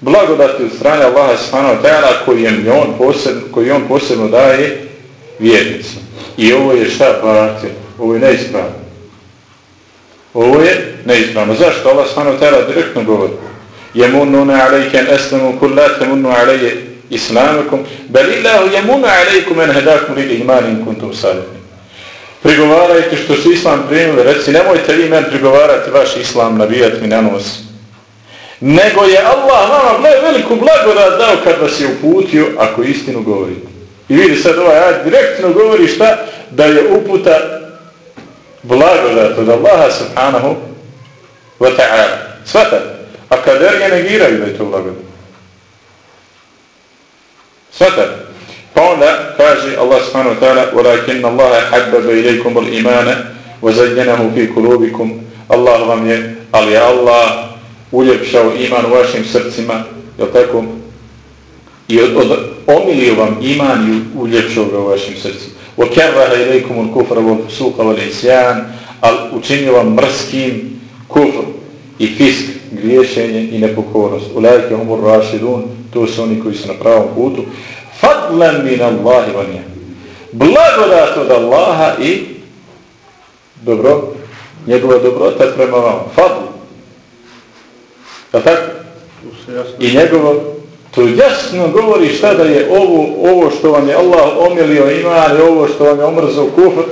blagodati od strane Allaha subhanahu wa ta'ala koji je on posebno koji on posebno daje vjernicima. I ovo je šta batil? Ovo je neispravno. Ovo je neispravno. Zašto Allah subhanahu wa ta'ala direktno govori? Jemununa en eslamu kullate munnu aleje islamikum bel illahu jemunu alejkum en hedakum li imanin kuntum salim. Prigovarajte što su islam primili, reci nemojte vi men prigovarati vaš islam, nabijat mi na nos nego je Allah vama veliku blagodat dao kad vas je uputio ako istinu govorite. I vidi sad ovaj ajed direktno govori šta? Da je uputa blagodat od Allaha subhanahu wa ta'ala. Svata. A kader je negiraju da je to blagodat. Svata. Pa onda kaže Allah subhanahu wa ta'ala وَلَكِنَّ اللَّهَ حَبَّبَ إِلَيْكُمُ الْإِمَانَ وَزَيَّنَهُ فِي كُلُوبِكُمْ Allah vam je, ali je Allah uljepšao iman u vašim srcima, je tako? I od, od, omilio vam iman i uljepšao ga u vašim srcima. وَكَرَّهَ إِلَيْكُمُ الْكُفْرَ وَالْفُسُوقَ وَالْإِسْيَانِ Ali učinio vam mrskim kufr i fisk, griješenje i nepokornost. Ulajke umur rašidun, to su oni koji su na pravom putu. Fadlan min Allahi wa nijem. Blagodat od Allaha i dobro, njegova dobrota prema vam. Fadl. Pa tako? I njegovo, to jasno govori šta da je ovo, ovo što vam je Allah omilio iman i ovo što vam je omrzao kufr,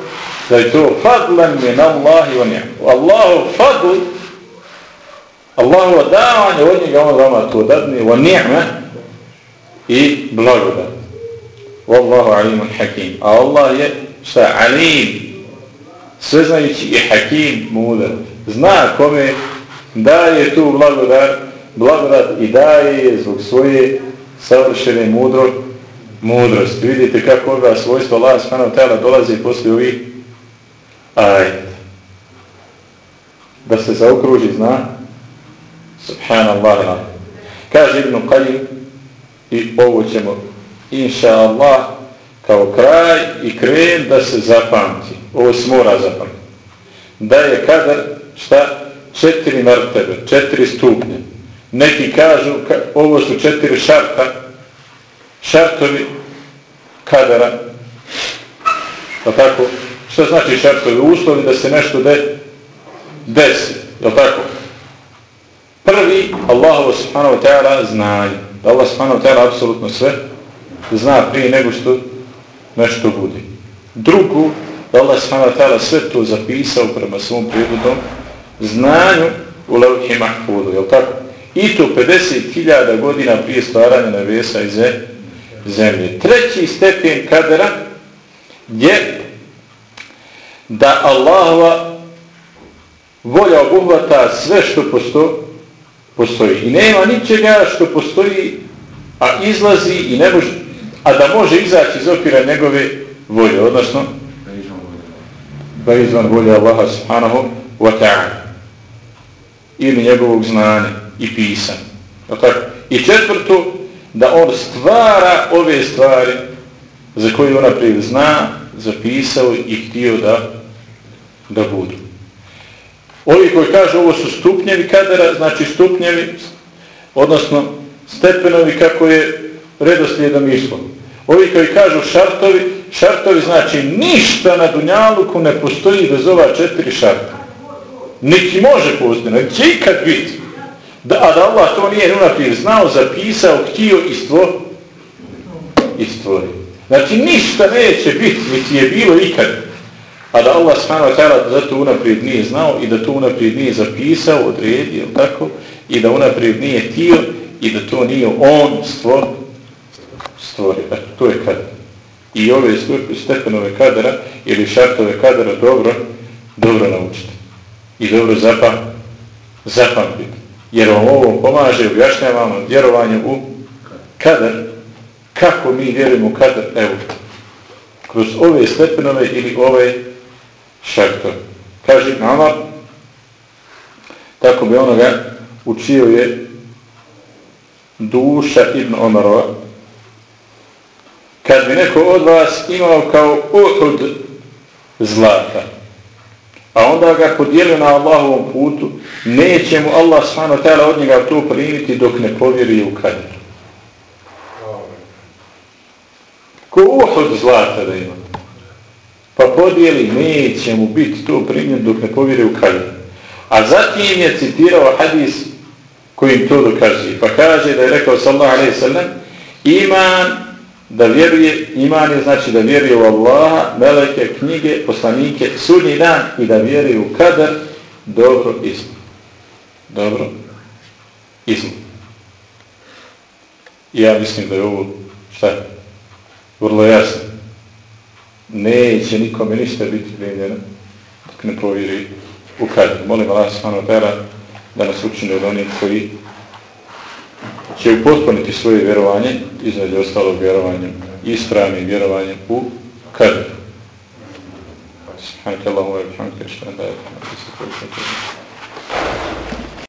da je to fadlan min Allahi wa je. Allahu fadl Allahu davanje od njega on vama to dadne wa ni'ma i blagodat. Wallahu alimun hakim. A Allah je sa alim sveznajući i hakim mudar. Zna kome daje tu blagodat, blagodat i daje je zbog svoje savršene mudro, mudrosti. Vidite kako ova svojstvo Allah subhanahu ta'ala dolazi poslije ovih aj Da se zaokruži zna Subhanallah. Kaže Ibn Qayyim i ovo ćemo inša Allah kao kraj i kren da se zapamti. Ovo se mora zapamti. Da je kadar šta? Četiri mrtebe, četiri stupnje. Neki kažu, ovo su četiri šarta, šartovi kadara. Pa tako? Što znači šartovi? Uslovi da se nešto de, desi. Je tako? Prvi, Allah subhanahu wa ta'ala zna. Allah subhanahu wa ta'ala apsolutno sve zna prije nego što nešto bude. Drugu, da Allah subhanahu wa ta'ala sve to zapisao prema svom prirodnom znanju u levhi mahfudu, je tako? I to 50.000 godina prije stvaranja nebesa i zemlje. Treći stepen kadera je da Allahova volja obuhvata sve što postoji postoji. I nema ničega što postoji, a izlazi i ne može, a da može izaći iz okvira njegove volje, odnosno da izvan volje Allaha subhanahu wa ta'ala ili njegovog znanja i pisanja. I četvrto, da on stvara ove stvari za koje ona prije zna, zapisao i htio da, da budu. Ovi koji kažu ovo su stupnjevi kadera, znači stupnjevi, odnosno stepenovi kako je redoslijedom išlo. Ovi koji kažu šartovi, šartovi znači ništa na Dunjaluku ne postoji bez ova četiri šarta neki može postati, neki će ikad biti. Da, a da Allah to nije unaprijed znao, zapisao, htio i stvo, stvori. Znači ništa neće biti, niti je bilo ikad a da Allah subhanahu wa ta'ala za to unaprijed nije znao i da to unaprijed nije zapisao, odredio, tako, i da unaprijed nije tio i da to nije on stvor, stvorio. Znači, to je kad. I ove stepenove kadara ili šartove kadara dobro, dobro naučite. I dobro zapam, zapamtite. Jer vam ovo pomaže, vam vjerovanje u kadar. Kako mi vjerujemo u kadar? Evo, kroz ove stepenove ili ove šarta. Kaže Ibn Amar, tako bi onoga učio je duša Ibn Omarova. Kad bi neko od vas imao kao uhud zlata, a onda ga podijelio na Allahovom putu, neće mu Allah subhanahu tela od njega to primiti dok ne povjeri u kadir. Ko uhod zlata da ima pa podijeli, neće mu biti to primjen dok ne povjeri u kalju. A zatim je citirao hadis kojim to dokazuje. Pa kaže da je rekao sallahu alaihi sallam, iman da vjeruje, iman je znači da vjeruje u Allaha, meleke, knjige, poslanike, sudnji dan i da vjeruje u kadar, dobro izmu. Dobro izmu. Ja mislim da je ovo, šta je, vrlo jasno neće nikome ništa biti primljeno dok ne povjeri u kadar. Molim Allah svano vera da nas učine od onih koji će upotpuniti svoje vjerovanje, između ostalog vjerovanjem, ispravnim vjerovanjem u kadru. Subhanak Allahumma wa bihamdika ashhadu an la ilaha illa anta astaghfiruka wa atubu ilayk